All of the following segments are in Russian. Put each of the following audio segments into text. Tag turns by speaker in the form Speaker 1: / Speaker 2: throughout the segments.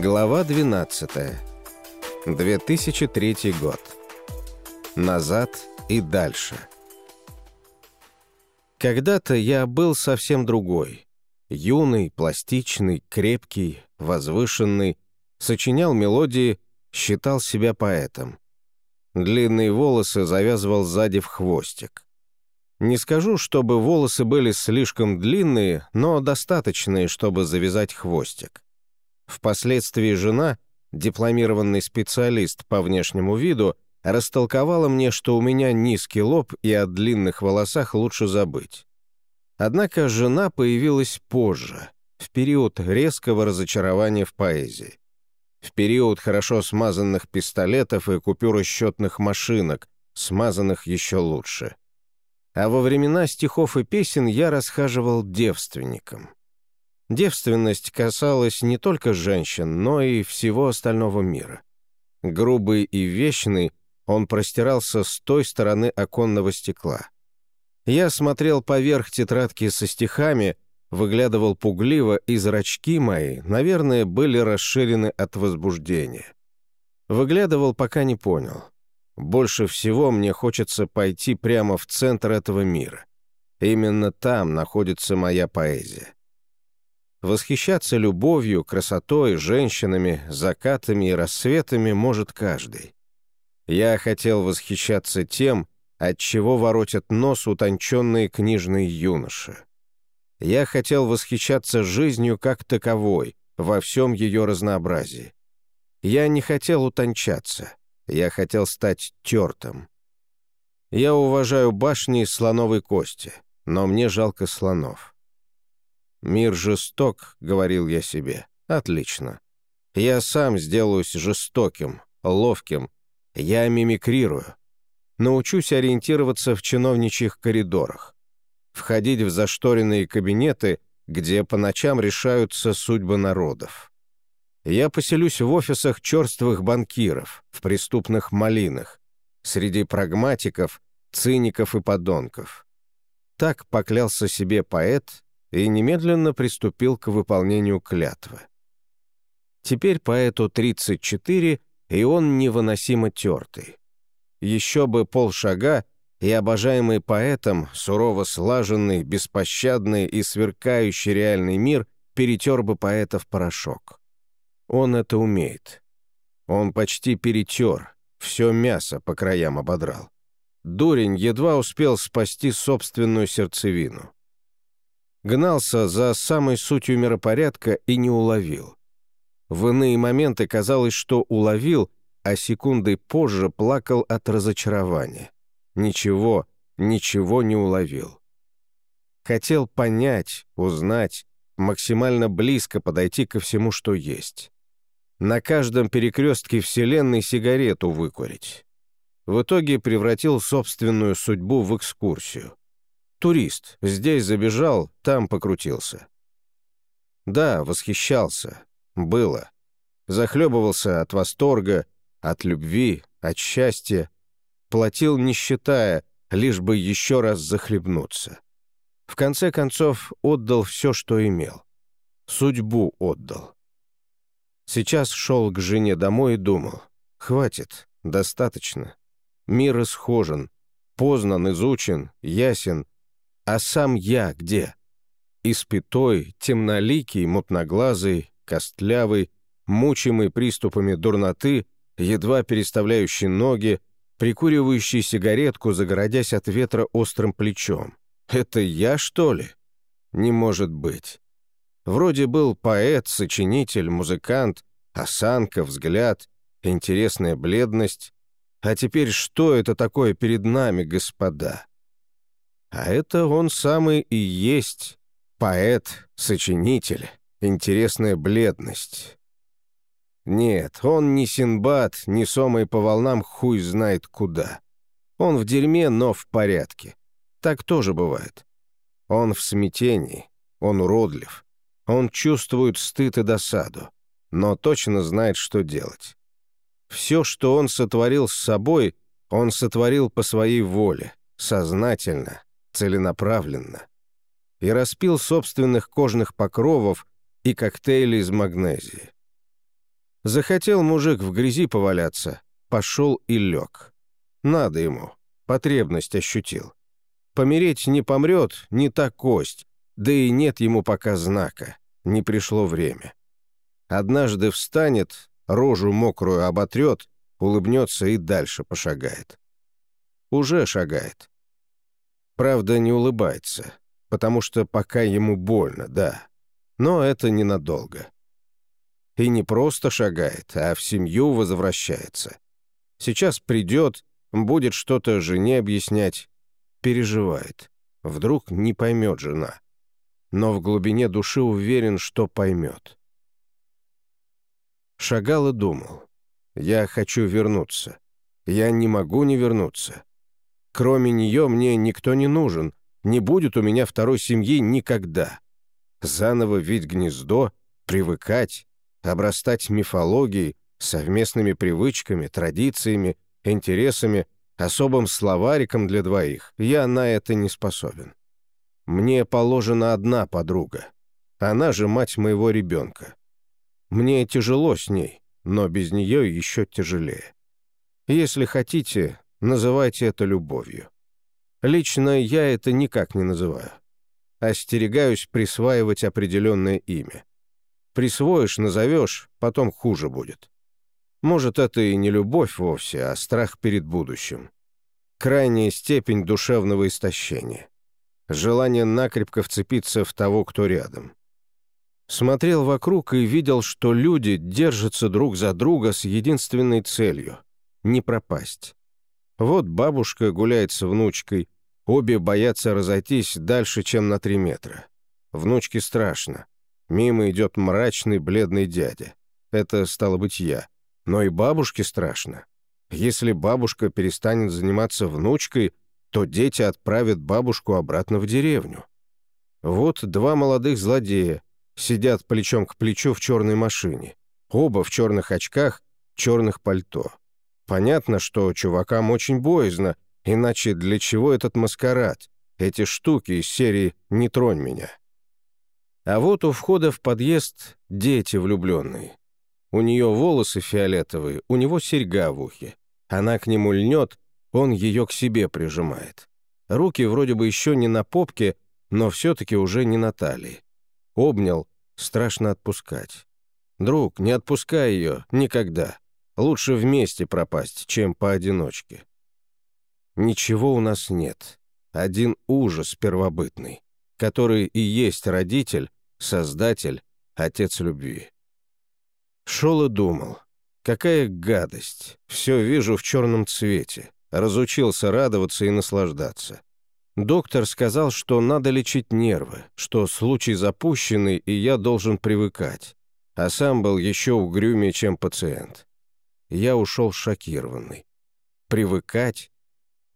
Speaker 1: Глава 12. 2003 год. Назад и дальше. Когда-то я был совсем другой. Юный, пластичный, крепкий, возвышенный, сочинял мелодии, считал себя поэтом. Длинные волосы завязывал сзади в хвостик. Не скажу, чтобы волосы были слишком длинные, но достаточные, чтобы завязать хвостик. Впоследствии жена, дипломированный специалист по внешнему виду, растолковала мне, что у меня низкий лоб и о длинных волосах лучше забыть. Однако жена появилась позже, в период резкого разочарования в поэзии. В период хорошо смазанных пистолетов и купюросчетных машинок, смазанных еще лучше. А во времена стихов и песен я расхаживал девственником. Девственность касалась не только женщин, но и всего остального мира. Грубый и вечный, он простирался с той стороны оконного стекла. Я смотрел поверх тетрадки со стихами, выглядывал пугливо, и зрачки мои, наверное, были расширены от возбуждения. Выглядывал, пока не понял. Больше всего мне хочется пойти прямо в центр этого мира. Именно там находится моя поэзия. Восхищаться любовью, красотой, женщинами, закатами и рассветами может каждый. Я хотел восхищаться тем, от чего воротят нос утонченные книжные юноши. Я хотел восхищаться жизнью как таковой, во всем ее разнообразии. Я не хотел утончаться, я хотел стать тертым. Я уважаю башни из слоновой кости, но мне жалко слонов. «Мир жесток», — говорил я себе. «Отлично. Я сам сделаюсь жестоким, ловким. Я мимикрирую. Научусь ориентироваться в чиновничьих коридорах. Входить в зашторенные кабинеты, где по ночам решаются судьбы народов. Я поселюсь в офисах черствых банкиров, в преступных малинах, среди прагматиков, циников и подонков. Так поклялся себе поэт и немедленно приступил к выполнению клятвы. Теперь поэту 34, и он невыносимо тертый. Еще бы полшага, и обожаемый поэтом, сурово слаженный, беспощадный и сверкающий реальный мир перетер бы поэта в порошок. Он это умеет. Он почти перетер, все мясо по краям ободрал. Дурень едва успел спасти собственную сердцевину гнался за самой сутью миропорядка и не уловил. В иные моменты казалось, что уловил, а секундой позже плакал от разочарования. Ничего, ничего не уловил. Хотел понять, узнать, максимально близко подойти ко всему, что есть. На каждом перекрестке Вселенной сигарету выкурить. В итоге превратил собственную судьбу в экскурсию. Турист. Здесь забежал, там покрутился. Да, восхищался. Было. Захлебывался от восторга, от любви, от счастья. Платил не считая, лишь бы еще раз захлебнуться. В конце концов, отдал все, что имел. Судьбу отдал. Сейчас шел к жене домой и думал. Хватит, достаточно. Мир исхожен, познан, изучен, ясен — а сам я где? Испятой, темноликий, мутноглазый, костлявый, мучимый приступами дурноты, едва переставляющий ноги, прикуривающий сигаретку, загородясь от ветра острым плечом. Это я, что ли? Не может быть. Вроде был поэт, сочинитель, музыкант, осанка, взгляд, интересная бледность. А теперь что это такое перед нами, господа? А это он самый и есть поэт, сочинитель, интересная бледность. Нет, он не Синбад, не Сомой по волнам хуй знает куда. Он в дерьме, но в порядке. Так тоже бывает. Он в смятении, он уродлив. Он чувствует стыд и досаду, но точно знает, что делать. Все, что он сотворил с собой, он сотворил по своей воле, сознательно, целенаправленно. И распил собственных кожных покровов и коктейли из магнезии. Захотел мужик в грязи поваляться, пошел и лег. Надо ему, потребность ощутил. Помереть не помрет, не та кость, да и нет ему пока знака, не пришло время. Однажды встанет, рожу мокрую оботрет, улыбнется и дальше пошагает. Уже шагает. Правда, не улыбается, потому что пока ему больно, да. Но это ненадолго. И не просто шагает, а в семью возвращается. Сейчас придет, будет что-то жене объяснять. Переживает. Вдруг не поймет жена. Но в глубине души уверен, что поймет. Шагал и думал. Я хочу вернуться. Я не могу не вернуться. Кроме нее мне никто не нужен. Не будет у меня второй семьи никогда. Заново ведь гнездо, привыкать, обрастать мифологией, совместными привычками, традициями, интересами, особым словариком для двоих, я на это не способен. Мне положена одна подруга. Она же мать моего ребенка. Мне тяжело с ней, но без нее еще тяжелее. Если хотите, называйте это любовью. Лично я это никак не называю. Остерегаюсь присваивать определенное имя. Присвоишь, назовешь, потом хуже будет. Может, это и не любовь вовсе, а страх перед будущим. Крайняя степень душевного истощения. Желание накрепко вцепиться в того, кто рядом. Смотрел вокруг и видел, что люди держатся друг за друга с единственной целью — не пропасть. Вот бабушка гуляет с внучкой, обе боятся разойтись дальше, чем на три метра. Внучке страшно. Мимо идет мрачный, бледный дядя. Это стало быть я. Но и бабушке страшно. Если бабушка перестанет заниматься внучкой, то дети отправят бабушку обратно в деревню. Вот два молодых злодея сидят плечом к плечу в черной машине. Оба в черных очках, черных пальто. Понятно, что чувакам очень боязно, иначе для чего этот маскарад? Эти штуки из серии «Не тронь меня». А вот у входа в подъезд дети влюбленные. У нее волосы фиолетовые, у него серьга в ухе. Она к нему льнет, он ее к себе прижимает. Руки вроде бы еще не на попке, но все-таки уже не на талии. Обнял, страшно отпускать. «Друг, не отпускай ее, никогда. Лучше вместе пропасть, чем поодиночке». Ничего у нас нет. Один ужас первобытный, который и есть родитель, Создатель, Отец любви. Шел и думал. Какая гадость. Все вижу в черном цвете. Разучился радоваться и наслаждаться. Доктор сказал, что надо лечить нервы, что случай запущенный, и я должен привыкать. А сам был еще угрюмее, чем пациент. Я ушел шокированный. Привыкать?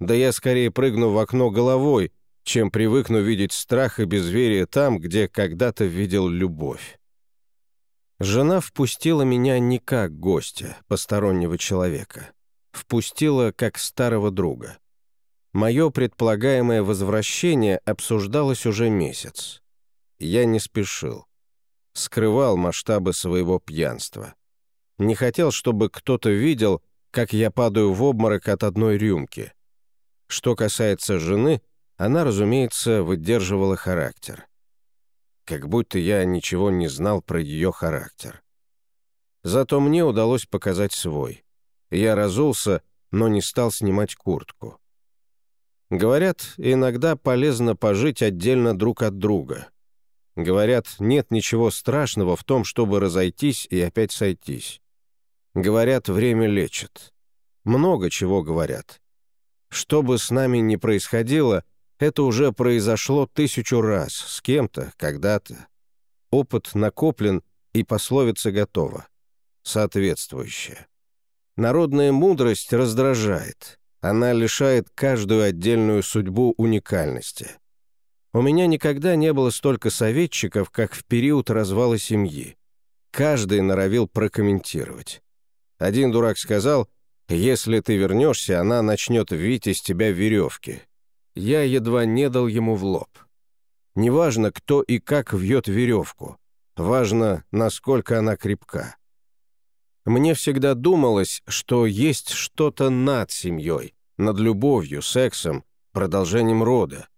Speaker 1: Да я скорее прыгну в окно головой, чем привыкну видеть страх и безверие там, где когда-то видел любовь. Жена впустила меня не как гостя, постороннего человека. Впустила как старого друга. Мое предполагаемое возвращение обсуждалось уже месяц. Я не спешил. Скрывал масштабы своего пьянства. Не хотел, чтобы кто-то видел, как я падаю в обморок от одной рюмки. Что касается жены — она, разумеется, выдерживала характер. Как будто я ничего не знал про ее характер. Зато мне удалось показать свой. Я разулся, но не стал снимать куртку. Говорят, иногда полезно пожить отдельно друг от друга. Говорят, нет ничего страшного в том, чтобы разойтись и опять сойтись. Говорят, время лечит. Много чего говорят. Что бы с нами ни происходило, это уже произошло тысячу раз, с кем-то, когда-то. Опыт накоплен, и пословица готова. Соответствующая. Народная мудрость раздражает. Она лишает каждую отдельную судьбу уникальности. У меня никогда не было столько советчиков, как в период развала семьи. Каждый норовил прокомментировать. Один дурак сказал, «Если ты вернешься, она начнет вить из тебя веревки я едва не дал ему в лоб. Неважно, кто и как вьет веревку, важно, насколько она крепка. Мне всегда думалось, что есть что-то над семьей, над любовью, сексом, продолжением рода.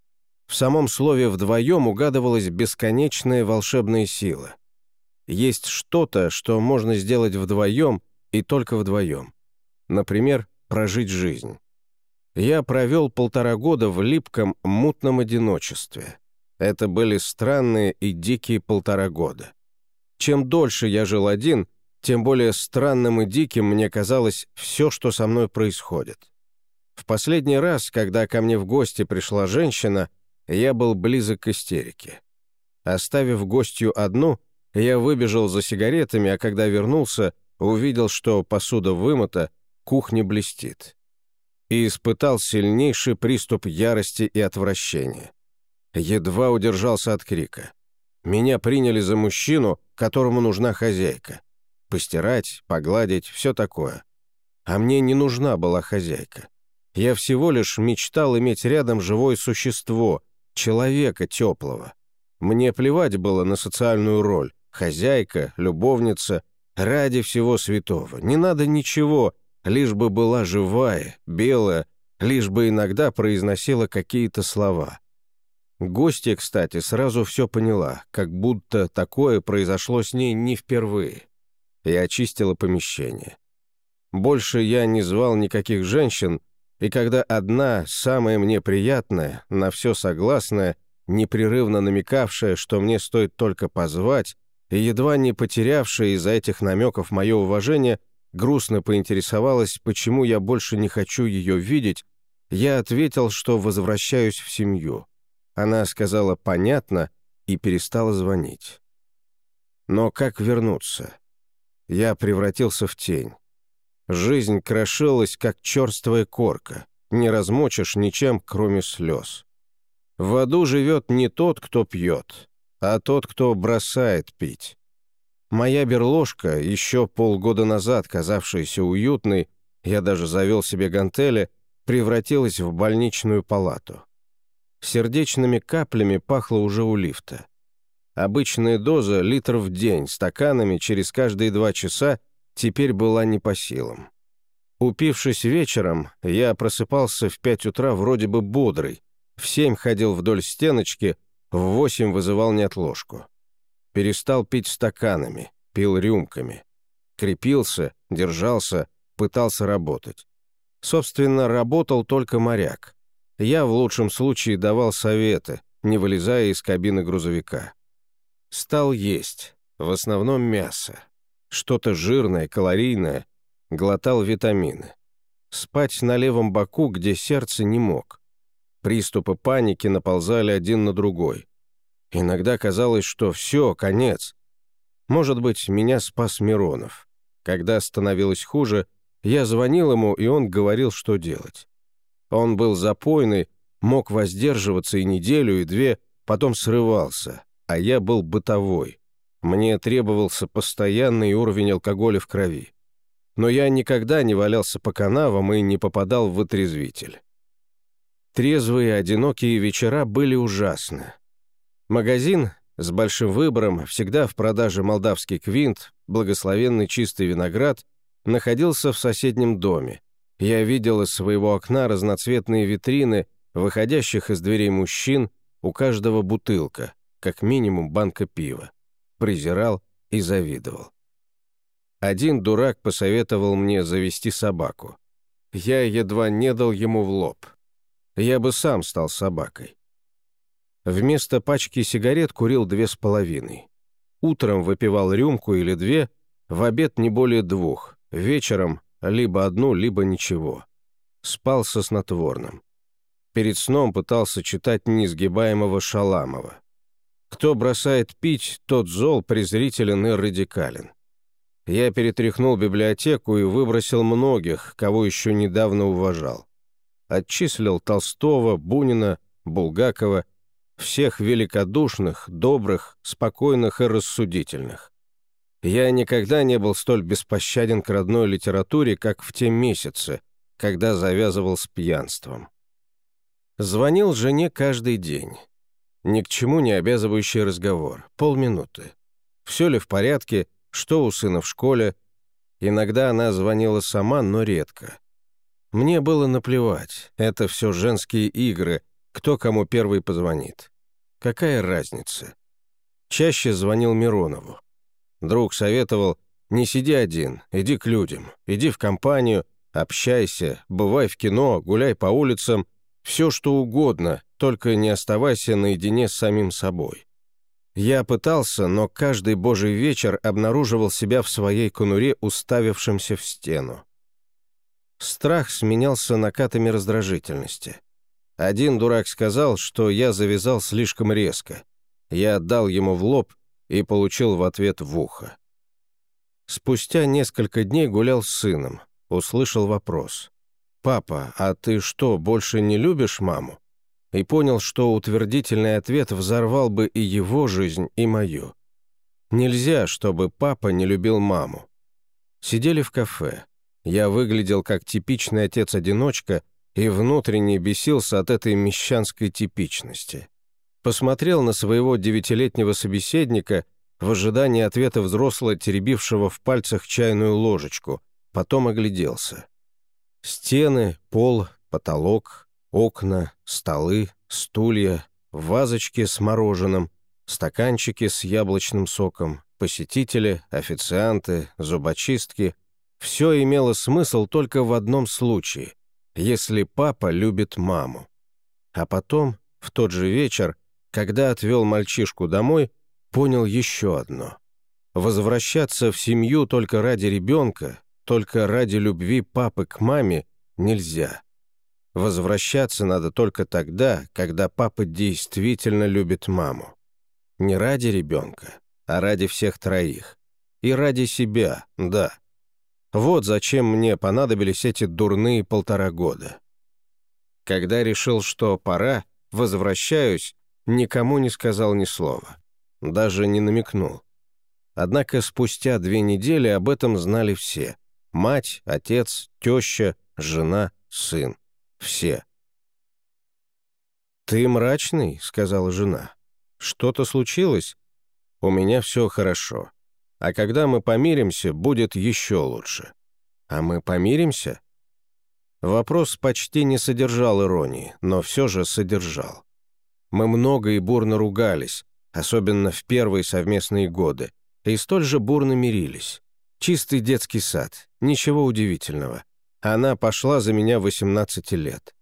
Speaker 1: В самом слове «вдвоем» угадывалась бесконечная волшебная сила. Есть что-то, что можно сделать вдвоем и только вдвоем. Например, прожить жизнь. Я провел полтора года в липком, мутном одиночестве. Это были странные и дикие полтора года. Чем дольше я жил один, тем более странным и диким мне казалось все, что со мной происходит. В последний раз, когда ко мне в гости пришла женщина, я был близок к истерике. Оставив гостью одну, я выбежал за сигаретами, а когда вернулся, увидел, что посуда вымыта, кухня блестит. И испытал сильнейший приступ ярости и отвращения. Едва удержался от крика. Меня приняли за мужчину, которому нужна хозяйка. Постирать, погладить, все такое. А мне не нужна была хозяйка. Я всего лишь мечтал иметь рядом живое существо, человека теплого. Мне плевать было на социальную роль, хозяйка, любовница, ради всего святого. Не надо ничего, лишь бы была живая, белая, лишь бы иногда произносила какие-то слова. Гостья, кстати, сразу все поняла, как будто такое произошло с ней не впервые. Я очистила помещение. Больше я не звал никаких женщин, и когда одна, самая мне приятная, на все согласная, непрерывно намекавшая, что мне стоит только позвать, и едва не потерявшая из-за этих намеков мое уважение, грустно поинтересовалась, почему я больше не хочу ее видеть, я ответил, что возвращаюсь в семью. Она сказала «понятно» и перестала звонить. Но как вернуться? Я превратился в тень. Жизнь крошилась, как черствая корка. Не размочишь ничем, кроме слез. В аду живет не тот, кто пьет, а тот, кто бросает пить. Моя берложка, еще полгода назад казавшаяся уютной, я даже завел себе гантели, превратилась в больничную палату. Сердечными каплями пахло уже у лифта. Обычная доза литр в день, стаканами через каждые два часа, теперь была не по силам. Упившись вечером, я просыпался в пять утра вроде бы бодрый, в семь ходил вдоль стеночки, в восемь вызывал неотложку. Перестал пить стаканами, пил рюмками. Крепился, держался, пытался работать. Собственно, работал только моряк. Я в лучшем случае давал советы, не вылезая из кабины грузовика. Стал есть, в основном мясо. Что-то жирное, калорийное. Глотал витамины. Спать на левом боку, где сердце не мог. Приступы паники наползали один на другой. Иногда казалось, что все, конец. Может быть, меня спас Миронов. Когда становилось хуже, я звонил ему, и он говорил, что делать. Он был запойный, мог воздерживаться и неделю, и две, потом срывался, а я был бытовой. Мне требовался постоянный уровень алкоголя в крови. Но я никогда не валялся по канавам и не попадал в вытрезвитель. Трезвые, одинокие вечера были ужасны. Магазин с большим выбором, всегда в продаже молдавский квинт, благословенный чистый виноград, находился в соседнем доме. Я видел из своего окна разноцветные витрины, выходящих из дверей мужчин, у каждого бутылка, как минимум банка пива. Презирал и завидовал. Один дурак посоветовал мне завести собаку. Я едва не дал ему в лоб я бы сам стал собакой. Вместо пачки сигарет курил две с половиной. Утром выпивал рюмку или две, в обед не более двух, вечером либо одну, либо ничего. Спал со снотворным. Перед сном пытался читать неизгибаемого Шаламова. Кто бросает пить, тот зол, презрителен и радикален. Я перетряхнул библиотеку и выбросил многих, кого еще недавно уважал отчислил Толстого, Бунина, Булгакова, всех великодушных, добрых, спокойных и рассудительных. Я никогда не был столь беспощаден к родной литературе, как в те месяцы, когда завязывал с пьянством. Звонил жене каждый день. Ни к чему не обязывающий разговор, полминуты. Все ли в порядке, что у сына в школе. Иногда она звонила сама, но редко. Мне было наплевать, это все женские игры, кто кому первый позвонит. Какая разница? Чаще звонил Миронову. Друг советовал, не сиди один, иди к людям, иди в компанию, общайся, бывай в кино, гуляй по улицам, все что угодно, только не оставайся наедине с самим собой. Я пытался, но каждый божий вечер обнаруживал себя в своей конуре, уставившимся в стену. Страх сменялся накатами раздражительности. Один дурак сказал, что я завязал слишком резко. Я отдал ему в лоб и получил в ответ в ухо. Спустя несколько дней гулял с сыном, услышал вопрос. «Папа, а ты что, больше не любишь маму?» и понял, что утвердительный ответ взорвал бы и его жизнь, и мою. Нельзя, чтобы папа не любил маму. Сидели в кафе. Я выглядел как типичный отец-одиночка и внутренне бесился от этой мещанской типичности. Посмотрел на своего девятилетнего собеседника в ожидании ответа взрослого, теребившего в пальцах чайную ложечку, потом огляделся. Стены, пол, потолок, Окна, столы, стулья, вазочки с мороженым, стаканчики с яблочным соком, посетители, официанты, зубочистки — все имело смысл только в одном случае, если папа любит маму. А потом, в тот же вечер, когда отвел мальчишку домой, понял еще одно. Возвращаться в семью только ради ребенка, только ради любви папы к маме нельзя. Возвращаться надо только тогда, когда папа действительно любит маму. Не ради ребенка, а ради всех троих. И ради себя, да. Вот зачем мне понадобились эти дурные полтора года. Когда решил, что пора, возвращаюсь, никому не сказал ни слова. Даже не намекнул. Однако спустя две недели об этом знали все. Мать, отец, теща, жена, сын. Все. «Ты мрачный», — сказала жена. «Что-то случилось? У меня все хорошо. А когда мы помиримся, будет еще лучше. А мы помиримся?» Вопрос почти не содержал иронии, но все же содержал. Мы много и бурно ругались, особенно в первые совместные годы, и столь же бурно мирились. Чистый детский сад, ничего удивительного. Она пошла за меня 18 лет.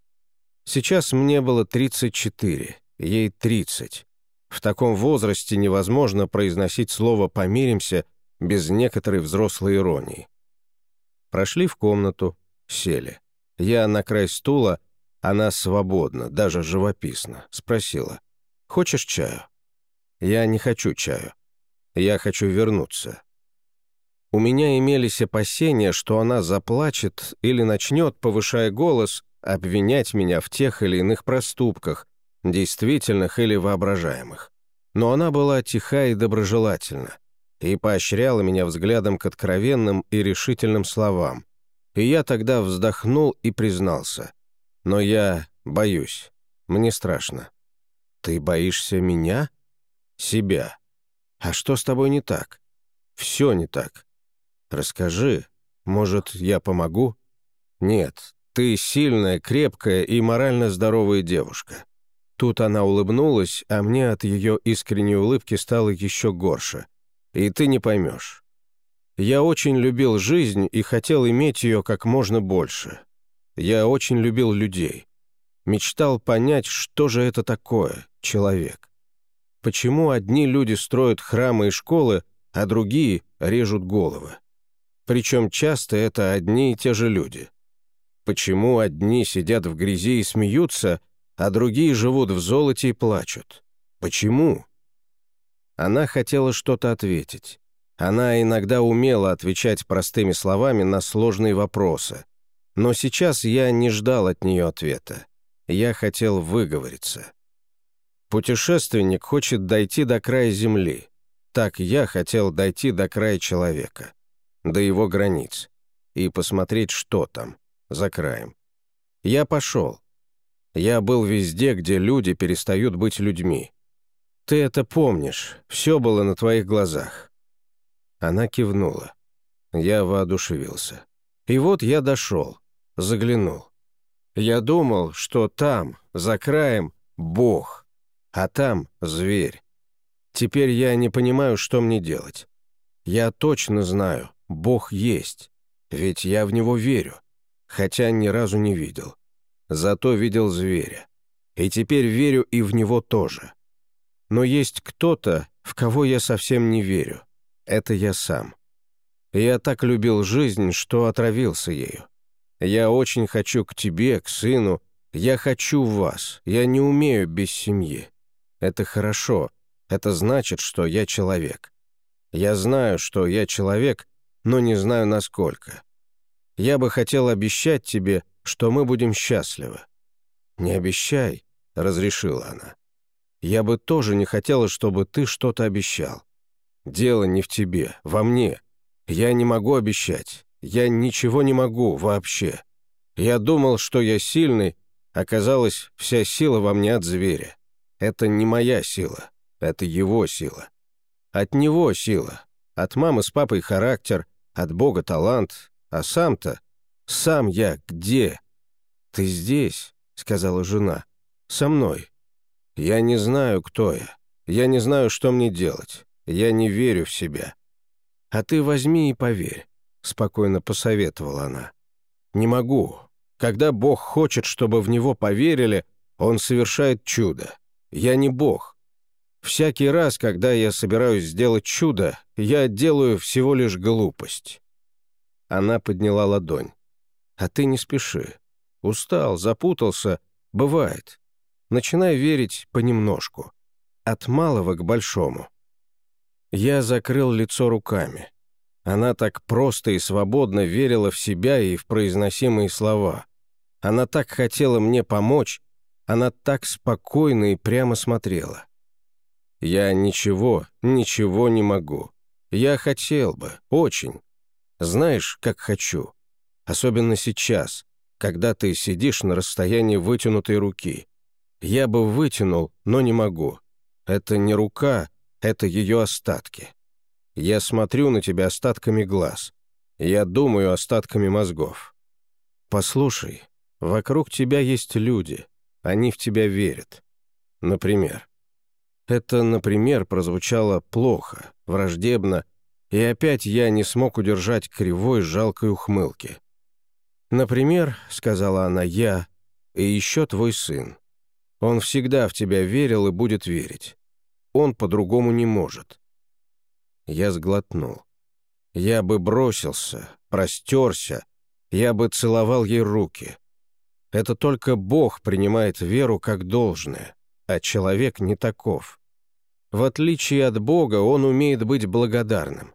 Speaker 1: Сейчас мне было 34, ей 30. В таком возрасте невозможно произносить слово «помиримся» без некоторой взрослой иронии. Прошли в комнату, сели. Я на край стула, она свободна, даже живописно, спросила. «Хочешь чаю?» «Я не хочу чаю. Я хочу вернуться. У меня имелись опасения, что она заплачет или начнет, повышая голос, обвинять меня в тех или иных проступках, действительных или воображаемых. Но она была тиха и доброжелательна, и поощряла меня взглядом к откровенным и решительным словам. И я тогда вздохнул и признался. Но я боюсь. Мне страшно. Ты боишься меня? Себя. А что с тобой не так? Все не так. «Расскажи. Может, я помогу?» «Нет, ты сильная, крепкая и морально здоровая девушка». Тут она улыбнулась, а мне от ее искренней улыбки стало еще горше. «И ты не поймешь. Я очень любил жизнь и хотел иметь ее как можно больше. Я очень любил людей. Мечтал понять, что же это такое, человек. Почему одни люди строят храмы и школы, а другие режут головы? Причем часто это одни и те же люди. Почему одни сидят в грязи и смеются, а другие живут в золоте и плачут? Почему? Она хотела что-то ответить. Она иногда умела отвечать простыми словами на сложные вопросы. Но сейчас я не ждал от нее ответа. Я хотел выговориться. Путешественник хочет дойти до края земли. Так я хотел дойти до края человека до его границ, и посмотреть, что там, за краем. Я пошел. Я был везде, где люди перестают быть людьми. Ты это помнишь, все было на твоих глазах. Она кивнула. Я воодушевился. И вот я дошел, заглянул. Я думал, что там, за краем, Бог, а там зверь. Теперь я не понимаю, что мне делать. Я точно знаю, Бог есть, ведь я в него верю, хотя ни разу не видел. Зато видел зверя. И теперь верю и в него тоже. Но есть кто-то, в кого я совсем не верю. Это я сам. Я так любил жизнь, что отравился ею. Я очень хочу к тебе, к сыну. Я хочу вас. Я не умею без семьи. Это хорошо. Это значит, что я человек. Я знаю, что я человек, но не знаю, насколько. Я бы хотел обещать тебе, что мы будем счастливы. Не обещай, — разрешила она. Я бы тоже не хотела, чтобы ты что-то обещал. Дело не в тебе, во мне. Я не могу обещать. Я ничего не могу вообще. Я думал, что я сильный, оказалось, вся сила во мне от зверя. Это не моя сила, это его сила. От него сила, от мамы с папой характер, от Бога талант, а сам-то, сам я где? Ты здесь, сказала жена, со мной. Я не знаю, кто я. Я не знаю, что мне делать. Я не верю в себя. «А ты возьми и поверь», — спокойно посоветовала она. «Не могу. Когда Бог хочет, чтобы в Него поверили, Он совершает чудо. Я не Бог. Всякий раз, когда я собираюсь сделать чудо, я делаю всего лишь глупость». Она подняла ладонь. «А ты не спеши. Устал, запутался. Бывает. Начинай верить понемножку. От малого к большому. Я закрыл лицо руками. Она так просто и свободно верила в себя и в произносимые слова. Она так хотела мне помочь, она так спокойно и прямо смотрела. Я ничего, ничего не могу. Я хотел бы, очень. Знаешь, как хочу. Особенно сейчас, когда ты сидишь на расстоянии вытянутой руки. Я бы вытянул, но не могу. Это не рука, это ее остатки. Я смотрю на тебя остатками глаз. Я думаю остатками мозгов. Послушай, вокруг тебя есть люди. Они в тебя верят. Например. Это «например» прозвучало плохо, враждебно, и опять я не смог удержать кривой жалкой ухмылки. «Например», — сказала она, — «я и еще твой сын. Он всегда в тебя верил и будет верить. Он по-другому не может. Я сглотнул. Я бы бросился, простерся, я бы целовал ей руки. Это только Бог принимает веру как должное, а человек не таков. В отличие от Бога, он умеет быть благодарным.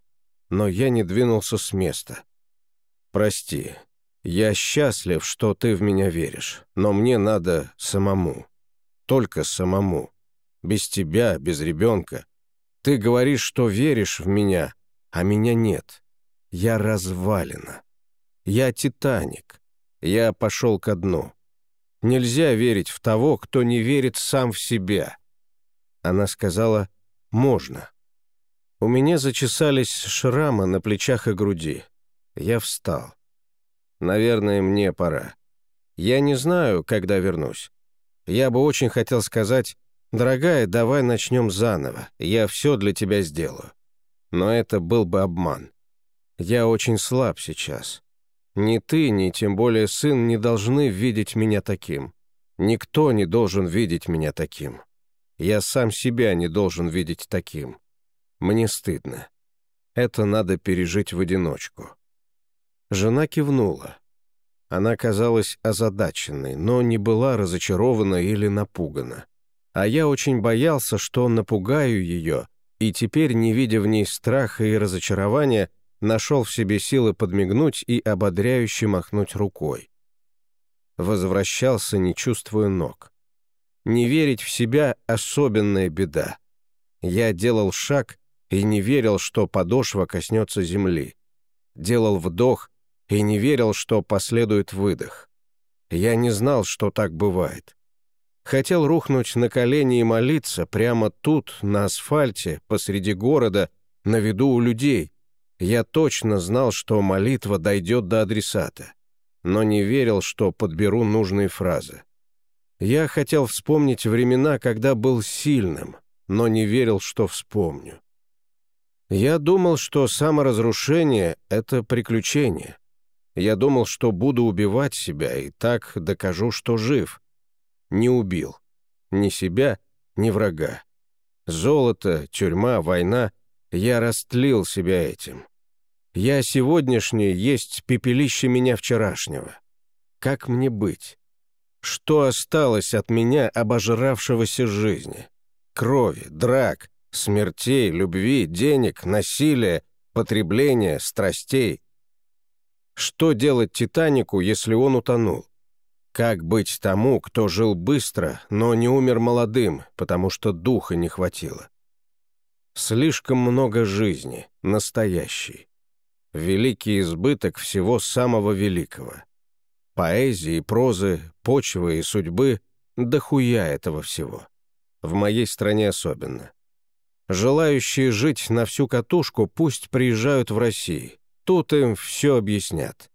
Speaker 1: Но я не двинулся с места. «Прости, я счастлив, что ты в меня веришь, но мне надо самому. Только самому без тебя, без ребенка. Ты говоришь, что веришь в меня, а меня нет. Я развалина. Я Титаник. Я пошел ко дну. Нельзя верить в того, кто не верит сам в себя. Она сказала «можно». У меня зачесались шрамы на плечах и груди. Я встал. Наверное, мне пора. Я не знаю, когда вернусь. Я бы очень хотел сказать «Дорогая, давай начнем заново, я все для тебя сделаю». Но это был бы обман. Я очень слаб сейчас. Ни ты, ни тем более сын не должны видеть меня таким. Никто не должен видеть меня таким. Я сам себя не должен видеть таким. Мне стыдно. Это надо пережить в одиночку. Жена кивнула. Она казалась озадаченной, но не была разочарована или напугана а я очень боялся, что напугаю ее, и теперь, не видя в ней страха и разочарования, нашел в себе силы подмигнуть и ободряюще махнуть рукой. Возвращался, не чувствуя ног. Не верить в себя — особенная беда. Я делал шаг и не верил, что подошва коснется земли. Делал вдох и не верил, что последует выдох. Я не знал, что так бывает. Хотел рухнуть на колени и молиться прямо тут, на асфальте, посреди города, на виду у людей. Я точно знал, что молитва дойдет до адресата, но не верил, что подберу нужные фразы. Я хотел вспомнить времена, когда был сильным, но не верил, что вспомню. Я думал, что саморазрушение — это приключение. Я думал, что буду убивать себя, и так докажу, что жив. Не убил. Ни себя, ни врага. Золото, тюрьма, война — я растлил себя этим. Я сегодняшний есть пепелище меня вчерашнего. Как мне быть? Что осталось от меня, обожравшегося жизни? Крови, драк, смертей, любви, денег, насилия, потребления, страстей. Что делать Титанику, если он утонул? Как быть тому, кто жил быстро, но не умер молодым, потому что духа не хватило? Слишком много жизни, настоящей. Великий избыток всего самого великого. Поэзии, прозы, почвы и судьбы — дохуя этого всего. В моей стране особенно. Желающие жить на всю катушку пусть приезжают в Россию. Тут им все объяснят.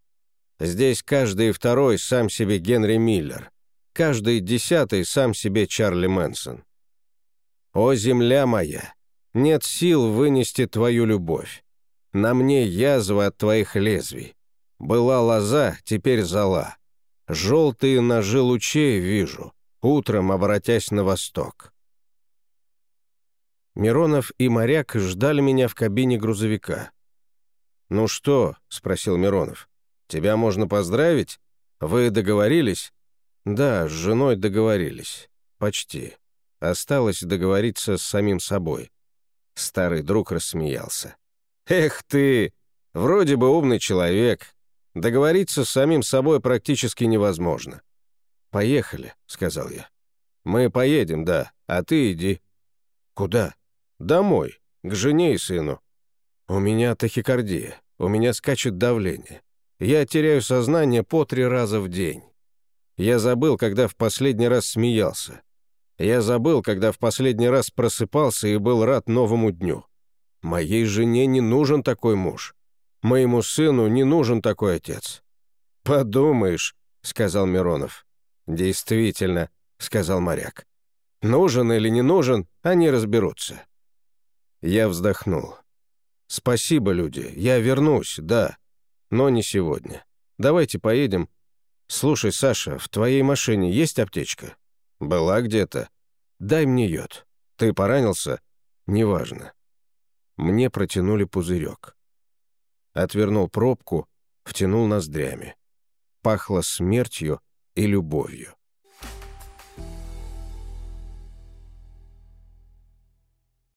Speaker 1: Здесь каждый второй сам себе Генри Миллер, каждый десятый сам себе Чарли Мэнсон. О, земля моя, нет сил вынести твою любовь. На мне язва от твоих лезвий. Была лоза, теперь зола. Желтые ножи лучей вижу, утром обратясь на восток. Миронов и моряк ждали меня в кабине грузовика. «Ну что?» — спросил Миронов. Тебя можно поздравить? Вы договорились?» «Да, с женой договорились. Почти. Осталось договориться с самим собой». Старый друг рассмеялся. «Эх ты! Вроде бы умный человек. Договориться с самим собой практически невозможно». «Поехали», — сказал я. «Мы поедем, да, а ты иди». «Куда?» «Домой, к жене и сыну». «У меня тахикардия, у меня скачет давление. Я теряю сознание по три раза в день. Я забыл, когда в последний раз смеялся. Я забыл, когда в последний раз просыпался и был рад новому дню. Моей жене не нужен такой муж. Моему сыну не нужен такой отец. «Подумаешь», — сказал Миронов. «Действительно», — сказал моряк. «Нужен или не нужен, они разберутся». Я вздохнул. «Спасибо, люди, я вернусь, да. Но не сегодня. Давайте поедем. Слушай, Саша, в твоей машине есть аптечка? Была где-то. Дай мне йод. Ты поранился? Неважно. Мне протянули пузырек. Отвернул пробку, втянул ноздрями. Пахло смертью и любовью.